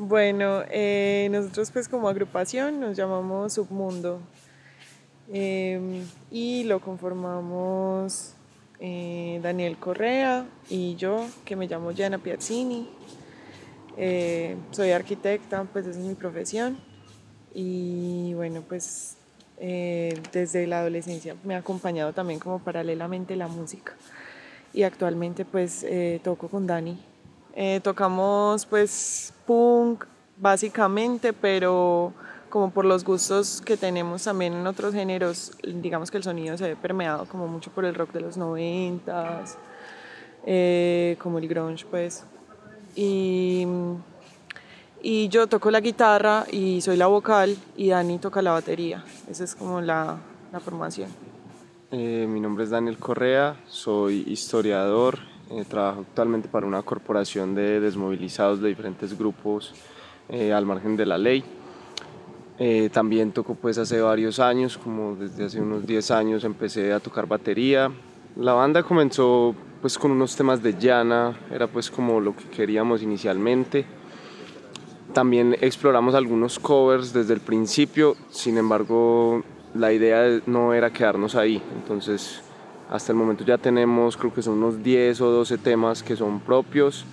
Bueno, eh, nosotros pues como agrupación nos llamamos Submundo em, y lo conformamos eh, Daniel Correa y yo, que me llamo Jana Piazzini. Eh, soy arquitecta, pues esa es mi profesión y bueno, pues desde la adolescencia me ha acompañado también como paralelamente la música y actualmente pues toco con Dani eh, tocamos pues punk básicamente, pero como por los gustos que tenemos también en otros géneros, digamos que el sonido se ve permeado como mucho por el rock de los noventas, eh, como el grunge pues. Y, y yo toco la guitarra y soy la vocal y Dani toca la batería. Esa es como la, la formación. Eh, mi nombre es Daniel Correa, soy historiador eh, trabajo actualmente para una corporación de desmovilizados de diferentes grupos eh, al margen de la ley. Eh, también toco pues hace varios años, como desde hace unos 10 años empecé a tocar batería. La banda comenzó pues con unos temas de llana, era pues como lo que queríamos inicialmente. También exploramos algunos covers desde el principio, sin embargo la idea no era quedarnos ahí, entonces hasta el momento ya tenemos, creo que son unos 10 o 12 temas que son propios,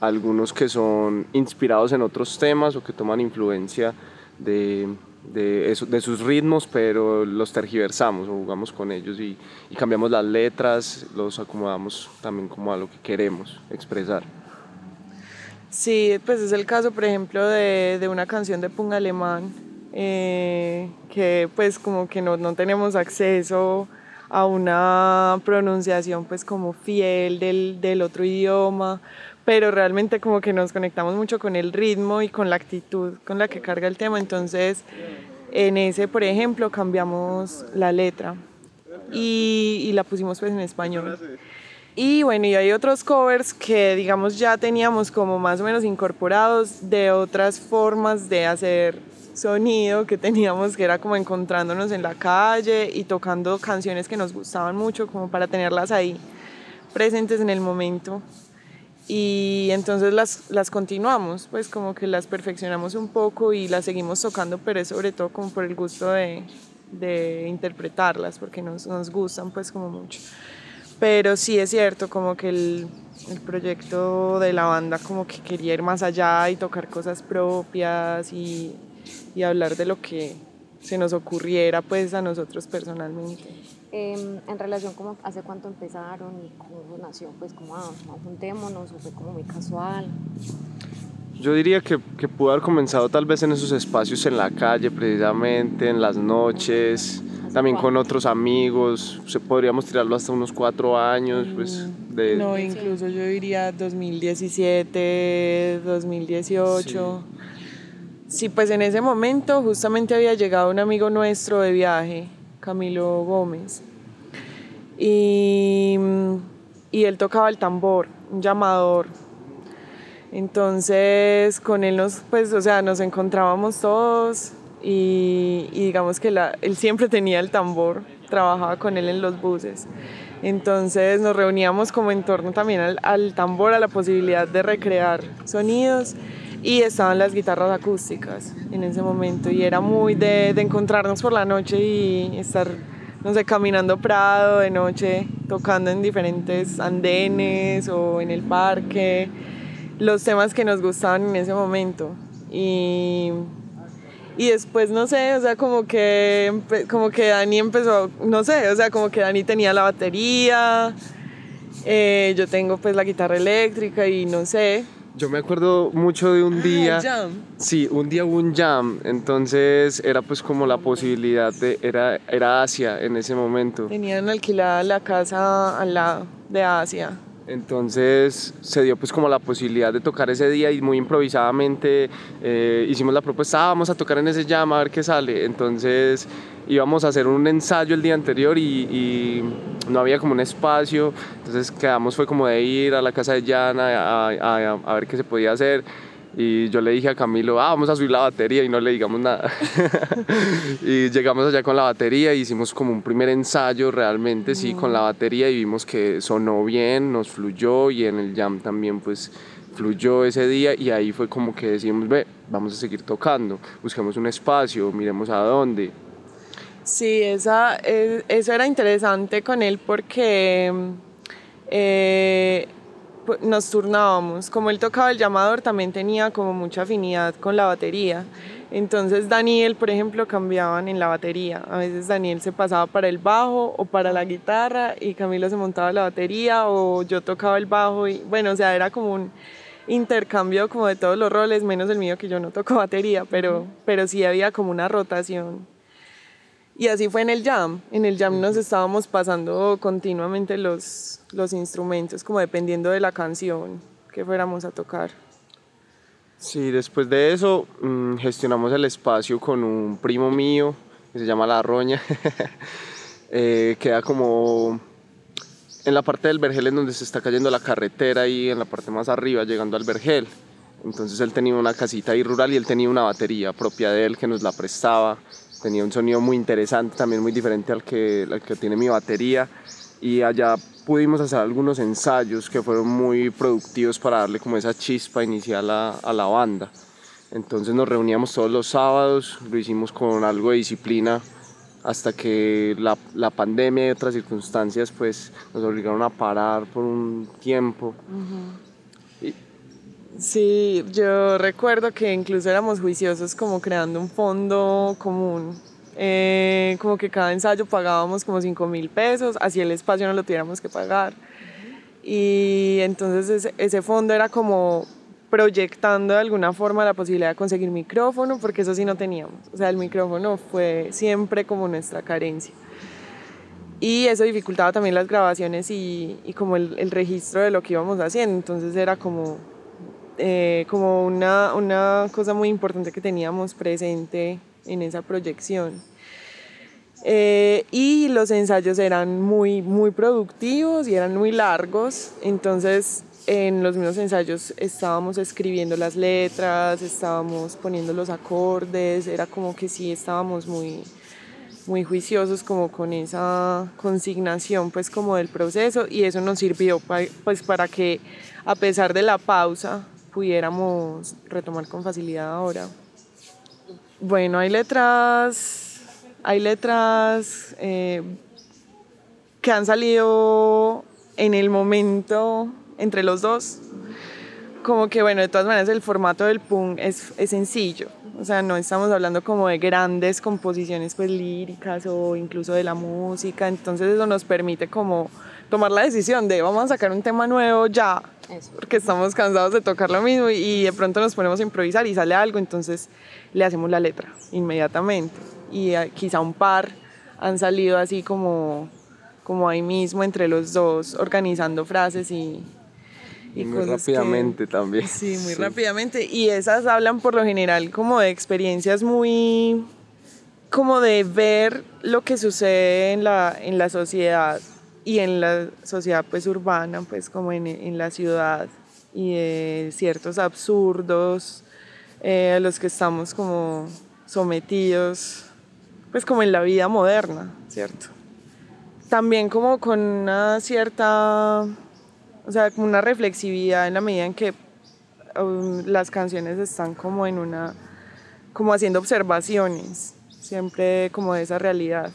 algunos que son inspirados en otros temas o que toman influencia de, de, de sus ritmos, pero los tergiversamos o jugamos con ellos y, y, cambiamos las letras, los acomodamos también como a lo que queremos expresar. Sí, pues es el caso, por ejemplo, de, de una canción de Punk Alemán, eh, que pues como que no, no tenemos acceso a una pronunciación pues como fiel del, del, otro idioma, pero realmente como que nos conectamos mucho con el ritmo y con la actitud con la que carga el tema, entonces en ese por ejemplo cambiamos la letra y, y la pusimos pues en español. Y bueno, y hay otros covers que digamos ya teníamos como más o menos incorporados de otras formas de hacer sonido que teníamos, que era como encontrándonos en la calle y tocando canciones que nos gustaban mucho, como para tenerlas ahí presentes en el momento. Y entonces las, las continuamos, pues como que las perfeccionamos un poco y las seguimos tocando, pero es sobre todo como por el gusto de, de interpretarlas, porque nos, nos gustan pues como mucho. Pero sí es cierto, como que el, el proyecto de la banda como que quería ir más allá y tocar cosas propias y y hablar de lo que se nos ocurriera pues a nosotros personalmente. Eh, en relación como hace cuánto empezaron y cómo nació, pues como ah, juntémonos o fue como muy casual. Yo diría que, que, pudo haber comenzado tal vez en esos espacios en la calle precisamente, en las noches, también con otros amigos, se podríamos tirarlo hasta unos cuatro años, pues mm, de... No, incluso yo diría 2017, 2018. Sí. Sí, pues en ese momento justamente había llegado un amigo nuestro de viaje, Camilo Gómez, y, y él tocaba el tambor, un llamador. Entonces con él nos, pues, o sea, nos encontrábamos todos y, digamos que la, él siempre tenía el tambor, trabajaba con él en los buses. Entonces nos reuníamos como en torno también al, al tambor, a la posibilidad de recrear sonidos y estaban las guitarras acústicas en ese momento y era muy de, encontrarnos por la noche y estar, no sé, caminando Prado de noche, tocando en diferentes andenes o en el parque, los temas que nos gustaban en ese momento. Y, y después, no sé, o sea, como que, como que Dani empezó, no sé, o sea, como que Dani tenía la batería, eh, yo tengo pues la guitarra eléctrica y no sé, yo me acuerdo mucho de un día. Ah, jam. Sí, un día hubo un jam. Entonces era pues como la posibilidad de. Era, era Asia en ese momento. Tenían alquilada la casa al lado de Asia. Entonces se dio pues como la posibilidad de tocar ese día y muy improvisadamente eh, hicimos la propuesta, ah, vamos a tocar en ese jam a ver qué sale. Entonces íbamos a hacer un ensayo el día anterior y, y, no había como un espacio, entonces quedamos fue como de ir a la casa de Yana a, a, a ver qué se podía hacer y yo le dije a Camilo, ah, vamos a subir la batería y no le digamos nada. y llegamos allá con la batería y hicimos como un primer ensayo realmente, sí, con la batería y vimos que sonó bien, nos fluyó y en el jam también pues fluyó ese día y ahí fue como que decimos, ve, vamos a seguir tocando, busquemos un espacio, miremos a dónde. Sí, esa, eso era interesante con él porque eh, nos turnábamos. Como él tocaba el llamador, también tenía como mucha afinidad con la batería. Entonces Daniel, por ejemplo, cambiaban en la batería. A veces Daniel se pasaba para el bajo o para la guitarra y Camilo se montaba la batería o yo tocaba el bajo y bueno, o sea, era como un intercambio como de todos los roles, menos el mío que yo no toco batería, pero, pero sí había como una rotación. Y así fue en el jam. En el jam nos estábamos pasando continuamente los, los instrumentos, como dependiendo de la canción que fuéramos a tocar. Sí, después de eso mm, gestionamos el espacio con un primo mío que se llama La Roña. eh, queda como en la parte del vergel en donde se está cayendo la carretera y en la parte más arriba llegando al vergel. Entonces él tenía una casita ahí rural y él tenía una batería propia de él que nos la prestaba. Tenía un sonido muy interesante, también muy diferente al que, al que tiene mi batería. Y allá pudimos hacer algunos ensayos que fueron muy productivos para darle como esa chispa inicial a, a la banda. Entonces nos reuníamos todos los sábados, lo hicimos con algo de disciplina hasta que la, la, pandemia y otras circunstancias pues nos obligaron a parar por un tiempo. Uh -huh. y, sí, yo recuerdo que incluso éramos juiciosos como creando un fondo común eh, como que cada ensayo pagábamos como 5 mil pesos, así el espacio no lo tuviéramos que pagar. Y entonces ese, ese, fondo era como proyectando de alguna forma la posibilidad de conseguir micrófono, porque eso sí no teníamos. O sea, el micrófono fue siempre como nuestra carencia. Y eso dificultaba también las grabaciones y, y como el, el, registro de lo que íbamos haciendo. Entonces era como, eh, como una, una cosa muy importante que teníamos presente en esa proyección. Eh, y los ensayos eran muy, muy productivos y eran muy largos, entonces en los mismos ensayos estábamos escribiendo las letras, estábamos poniendo los acordes, era como que sí estábamos muy, muy juiciosos como con esa consignación pues como del proceso. Y eso nos sirvió pues para que a pesar de la pausa pudiéramos retomar con facilidad ahora. Bueno, hay letras hay letras eh, que han salido en el momento entre los dos. Como que, bueno, de todas maneras el formato del punk es, es sencillo. O sea, no estamos hablando como de grandes composiciones pues líricas o incluso de la música. Entonces eso nos permite como tomar la decisión de vamos a sacar un tema nuevo ya, eso. porque estamos cansados de tocar lo mismo y de pronto nos ponemos a improvisar y sale algo, entonces le hacemos la letra inmediatamente y quizá un par han salido así como, como ahí mismo entre los dos, organizando frases y, y muy rápidamente que, también. Sí, muy sí. rápidamente. Y esas hablan por lo general como de experiencias muy, como de ver lo que sucede en la, en la sociedad y en la sociedad pues urbana, pues como en, en la ciudad y de ciertos absurdos eh, a los que estamos como sometidos pues como en la vida moderna, ¿cierto? También como con una cierta, o sea, como una reflexividad en la medida en que um, las canciones están como en una, como haciendo observaciones, siempre como de esa realidad.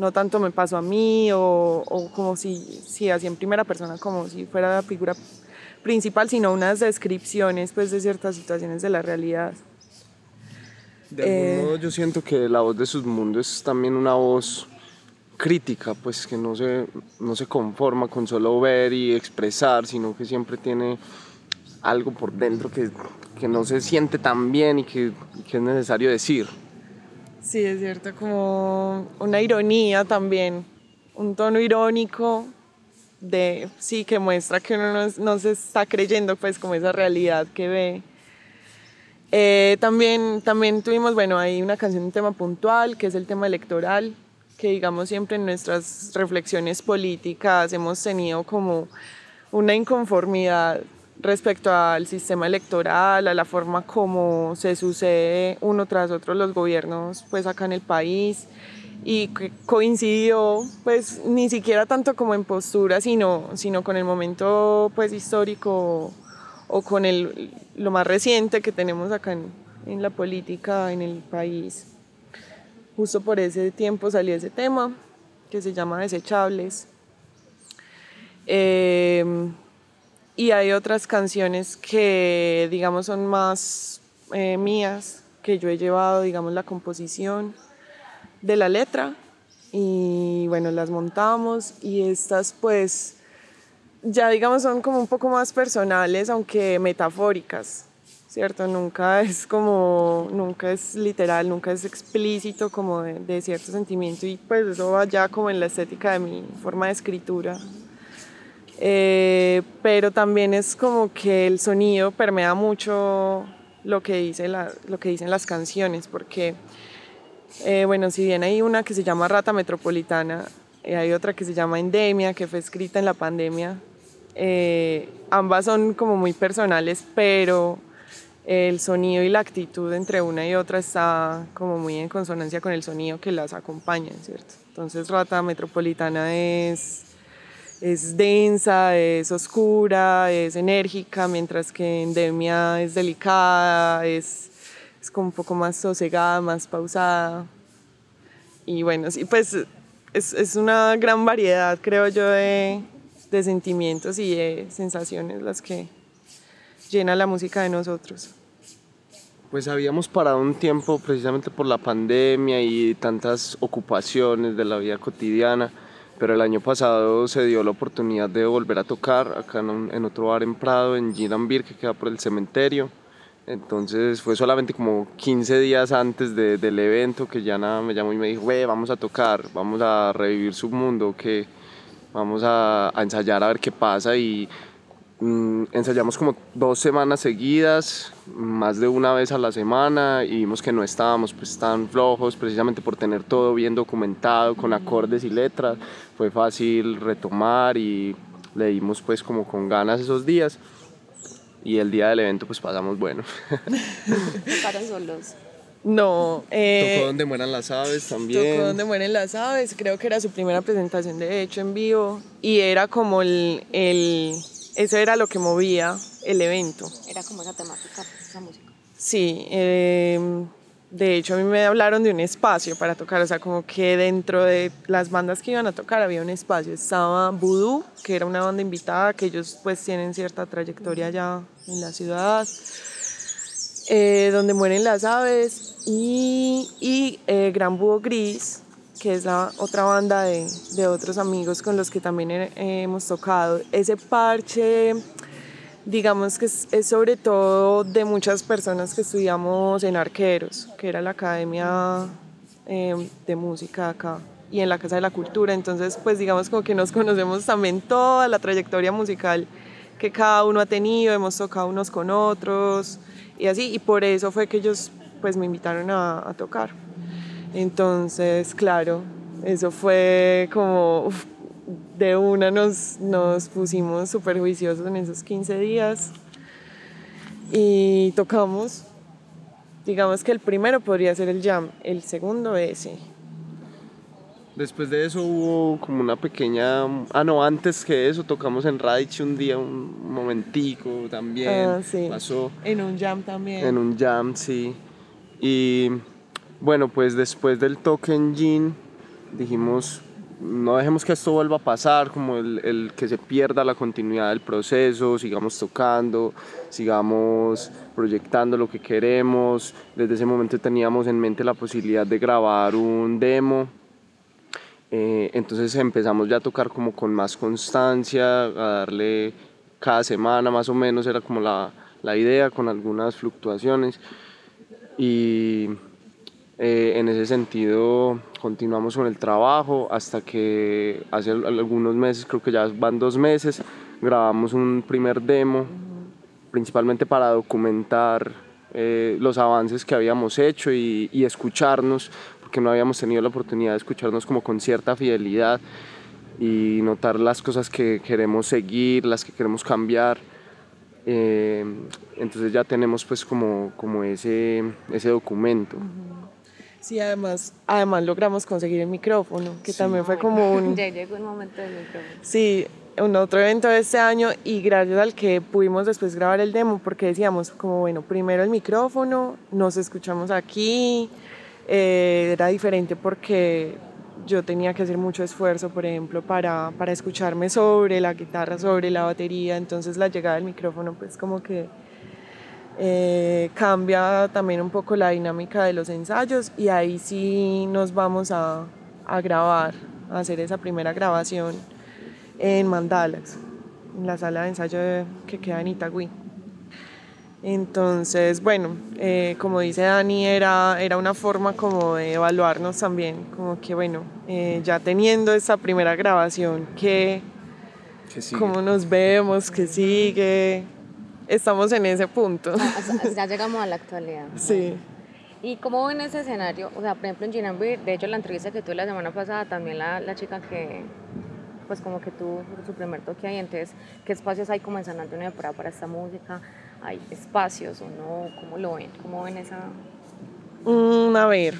No tanto me pasó a mí o, o como si, si así en primera persona, como si fuera la figura principal, sino unas descripciones pues de ciertas situaciones de la realidad. De algún eh, modo yo siento que la voz de sus mundos es también una voz crítica, pues que no se, no se conforma con solo ver y expresar, sino que siempre tiene algo por dentro que, que no se siente tan bien y que, que es necesario decir. Sí, es cierto, como una ironía también, un tono irónico de, sí, que muestra que uno no, no se está creyendo pues como esa realidad que ve. Eh, también, también tuvimos, bueno, hay una canción, un tema puntual, que es el tema electoral, que digamos siempre en nuestras reflexiones políticas hemos tenido como una inconformidad respecto al sistema electoral, a la forma como se sucede uno tras otro los gobiernos pues acá en el país y que coincidió pues ni siquiera tanto como en postura sino, sino con el momento pues histórico o con el, lo más reciente que tenemos acá en, en la política en el país. Justo por ese tiempo salió ese tema que se llama Desechables. Eh, y hay otras canciones que, digamos, son más eh, mías, que yo he llevado, digamos, la composición de la letra y bueno, las montamos y estas pues ya digamos son como un poco más personales, aunque metafóricas, ¿cierto? Nunca es como, nunca es literal, nunca es explícito como de, cierto sentimiento y pues eso va ya como en la estética de mi forma de escritura. Eh, pero también es como que el sonido permea mucho lo que, dice la, lo que dicen las canciones, porque eh, bueno, si bien hay una que se llama Rata Metropolitana, eh, hay otra que se llama Endemia, que fue escrita en la pandemia. Eh, ambas son como muy personales, pero el sonido y la actitud entre una y otra está como muy en consonancia con el sonido que las acompaña, ¿cierto? Entonces Rata Metropolitana es, es densa, es oscura, es enérgica, mientras que Endemia es delicada, es es como un poco más sosegada, más pausada. Y bueno, sí, pues es, es una gran variedad, creo yo, de, de sentimientos y de sensaciones las que llena la música de nosotros. Pues habíamos parado un tiempo precisamente por la pandemia y tantas ocupaciones de la vida cotidiana, pero el año pasado se dio la oportunidad de volver a tocar acá en, otro bar en Prado, en Ginambir, que queda por el cementerio. Entonces fue solamente como 15 días antes del evento que Yana me llamó y me dijo, wey, vamos a tocar, vamos a revivir su mundo, que vamos a, ensayar a ver qué pasa y mm, ensayamos como dos semanas seguidas, más de una vez a la semana y vimos que no estábamos pues tan flojos precisamente por tener todo bien documentado con acordes y letras, fue fácil retomar y leímos pues como con ganas esos días y el día del evento pues pasamos bueno. ¿Para solos? No. Eh, tocó donde mueran las aves también. Tocó donde mueren las aves, creo que era su primera presentación de hecho en vivo y era como el, el eso era lo que movía el evento. Era como esa temática, esa música. Sí, eh, de hecho, a mí me hablaron de un espacio para tocar, o sea, como que dentro de las bandas que iban a tocar había un espacio. Estaba Voodoo, que era una banda invitada, que ellos pues tienen cierta trayectoria allá en la ciudad, eh, donde mueren las aves, y, y eh, Gran Búho Gris, que es la otra banda de, de otros amigos con los que también hemos tocado. Ese parche digamos que es, sobre todo de muchas personas que estudiamos en Arqueros, que era la academia em, de música acá y en la Casa de la Cultura. Entonces, pues digamos como que nos conocemos también toda la trayectoria musical que cada uno ha tenido, hemos tocado unos con otros y así, y por eso fue que ellos pues me invitaron a tocar. Entonces, claro, eso fue como, de una nos, nos pusimos súper juiciosos en esos 15 días y tocamos. Digamos que el primero podría ser el jam, el segundo ese. Después de eso hubo como una pequeña... Ah, no, antes que eso tocamos en Radici un día, un momentico también. Ah, sí. Pasó. En un jam también. En un jam, sí. Y bueno, pues después del toque en Jean dijimos, no dejemos que esto vuelva a pasar, como el, el, que se pierda la continuidad del proceso, sigamos tocando, sigamos proyectando lo que queremos. Desde ese momento teníamos en mente la posibilidad de grabar un demo. Eh, entonces empezamos ya a tocar como con más constancia, a darle cada semana más o menos, era como la, la idea, con algunas fluctuaciones. Y eh, en ese sentido continuamos con el trabajo hasta que hace algunos meses, creo que ya van dos meses, grabamos un primer demo, principalmente para documentar eh, los avances que habíamos hecho y, escucharnos, porque no habíamos tenido la oportunidad de escucharnos como con cierta fidelidad y notar las cosas que queremos seguir, las que queremos cambiar. Eh, entonces ya tenemos pues como, como ese, ese documento. Sí, además, además logramos conseguir el micrófono, que también fue como un... Ya llegó el momento del micrófono. Sí, un otro evento de este año y gracias al que pudimos después grabar el demo porque decíamos como bueno, primero el micrófono, nos escuchamos aquí, eh, era diferente porque yo tenía que hacer mucho esfuerzo, por ejemplo, para, para escucharme sobre la guitarra, sobre la batería, entonces la llegada del micrófono pues como que eh, cambia también un poco la dinámica de los ensayos y ahí sí nos vamos a, a grabar, a hacer esa primera grabación en Mandalas, en la sala de ensayo que queda en Itagüí. Entonces, bueno, eh, como dice Dani, era, era una forma como de evaluarnos también, como que bueno, eh, ya teniendo esa primera grabación, que, cómo nos vemos, que sigue, estamos en ese punto. Ya llegamos a la actualidad. Sí. ¿Y cómo ven ese escenario? O sea, por ejemplo, en Ginambir, de hecho, la entrevista que tuve la semana pasada, también la, la chica que, pues como que tuvo su primer toque ahí, entonces, ¿qué espacios hay como en San Antonio de para esta música? ¿Hay espacios o no? ¿Cómo lo ven? ¿Cómo ven esa...? Mm, a ver,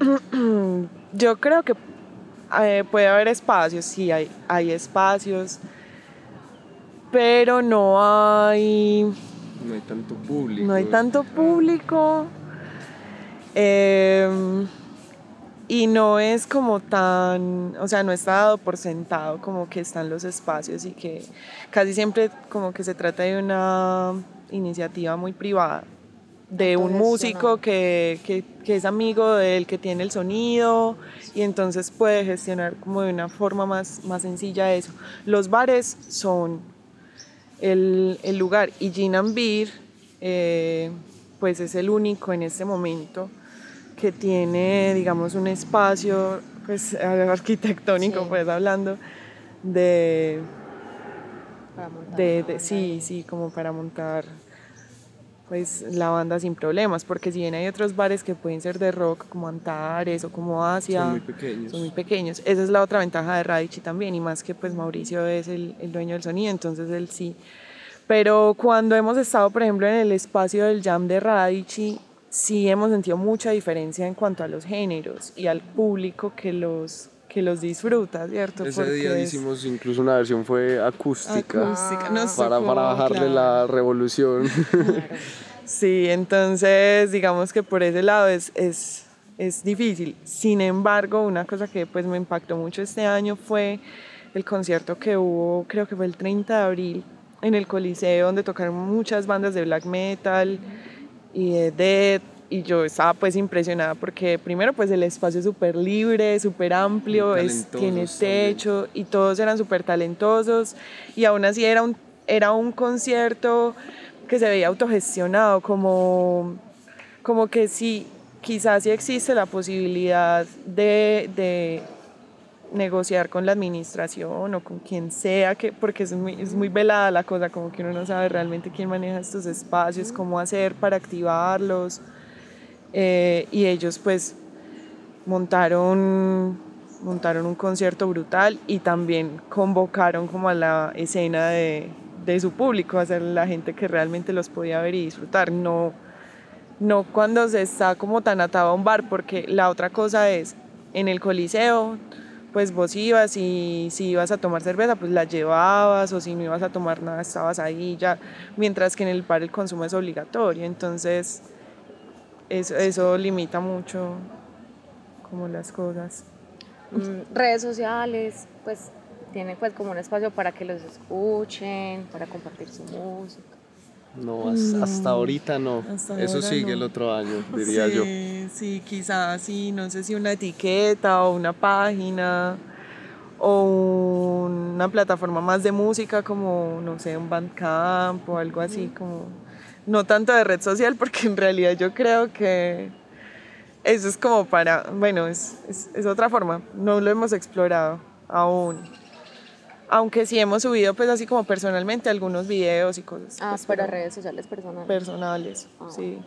yo creo que eh, puede haber espacios, sí, hay, hay espacios, pero no hay... No hay tanto público. No hay tanto público. Em, y no es como tan, o sea, no está dado por sentado como que están los espacios y que casi siempre como que se trata de una iniciativa muy privada de un músico que, que, que, es amigo del que tiene el sonido y entonces puede gestionar como de una forma más, más sencilla eso. Los bares son el, el lugar. Y Gin and Beer eh, pues es el único en este momento que tiene digamos un espacio pues arquitectónico pues hablando de, de, de sí, sí, como para montar pues la banda sin problemas, porque si bien hay otros bares que pueden ser de rock como Antares o como Asia, son muy pequeños. Son muy pequeños. Esa es la otra ventaja de Radici también, y más que pues Mauricio es el, el, dueño del sonido, entonces él sí. Pero cuando hemos estado, por ejemplo, en el espacio del jam de Radici, sí hemos sentido mucha diferencia en cuanto a los géneros y al público que los, que los disfruta, ¿cierto? Ese Porque día es... hicimos incluso una versión fue acústica, acústica. Para, para bajarle claro. la revolución. Claro. sí, entonces digamos que por ese lado es, es, es difícil. Sin embargo, una cosa que pues me impactó mucho este año fue el concierto que hubo, creo que fue el 30 de abril, en el Coliseo, donde tocaron muchas bandas de black metal y de death y yo estaba pues impresionada porque primero pues el espacio es súper libre, súper amplio, es, tiene techo también. y todos eran súper talentosos y aún así era un, era un concierto que se veía autogestionado, como, como que sí, quizás sí existe la posibilidad de, de negociar con la administración o con quien sea, que, porque es muy, es muy velada la cosa, como que uno no sabe realmente quién maneja estos espacios, cómo hacer para activarlos. Eh, y ellos pues montaron, montaron un concierto brutal y también convocaron como a la escena de, de su público, a ser la gente que realmente los podía ver y disfrutar, no, no cuando se está como tan atado a un bar, porque la otra cosa es, en el coliseo, pues vos ibas y si ibas a tomar cerveza, pues la llevabas, o si no ibas a tomar nada, estabas ahí ya, mientras que en el bar el consumo es obligatorio, entonces eso, eso limita mucho como las cosas. Mm, redes sociales, pues tienen pues como un espacio para que los escuchen, para compartir su música. No, hasta, hasta ahorita no. Hasta Eso sigue no. el otro año, diría sí, yo. Sí, quizás sí, no sé si una etiqueta o una página o una plataforma más de música como, no sé, un Bandcamp o algo así, como no tanto de red social, porque en realidad yo creo que eso es como para, bueno, es, es, es otra forma, no lo hemos explorado aún. Aunque sí hemos subido, pues así como personalmente, algunos videos y cosas. Ah, pues, para redes sociales personales. personales, Ah. sí.